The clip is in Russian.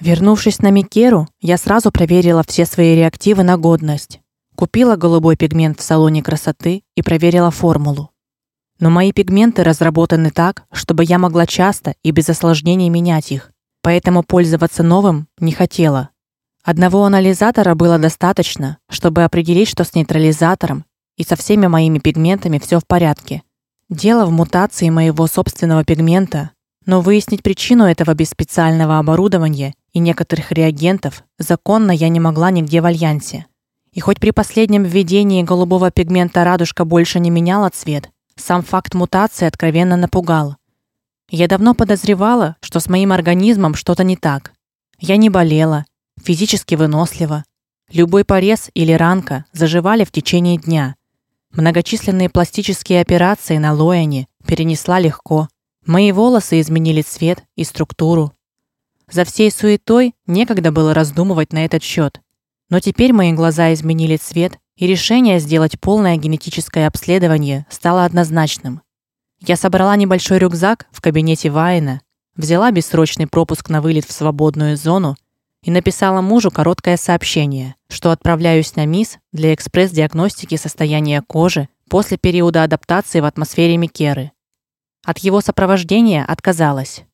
Вернувшись на Микеру, я сразу проверила все свои реактивы на годность. Купила голубой пигмент в салоне красоты и проверила формулу. Но мои пигменты разработаны так, чтобы я могла часто и без осложнений менять их. Поэтому пользоваться новым не хотела. Одного анализатора было достаточно, чтобы определить, что с нейтрализатором и со всеми моими пигментами все в порядке. Дело в мутации моего собственного пигмента, но выяснить причину этого без специального оборудования и некоторых реагентов законно я не могла нигде в альянсе. И хоть при последнем введении голубого пигмента радужка больше не меняла цвет, сам факт мутации откровенно напугал. Я давно подозревала, что с моим организмом что-то не так. Я не болела, физически вынослива. Любой порез или ранка заживали в течение дня. Многочисленные пластические операции на Лоэне перенесла легко. Мои волосы изменили цвет и структуру. За всей суетой некогда было раздумывать на этот счет. Но теперь мои глаза изменили цвет, и решение сделать полное генетическое обследование стало однозначным. Я собрала небольшой рюкзак в кабинете Вайна, взяла бессрочный пропуск на вылет в свободную зону и написала мужу короткое сообщение, что отправляюсь на МИС для экспресс-диагностики состояния кожи после периода адаптации в атмосфере Микеры. От его сопровождения отказалась.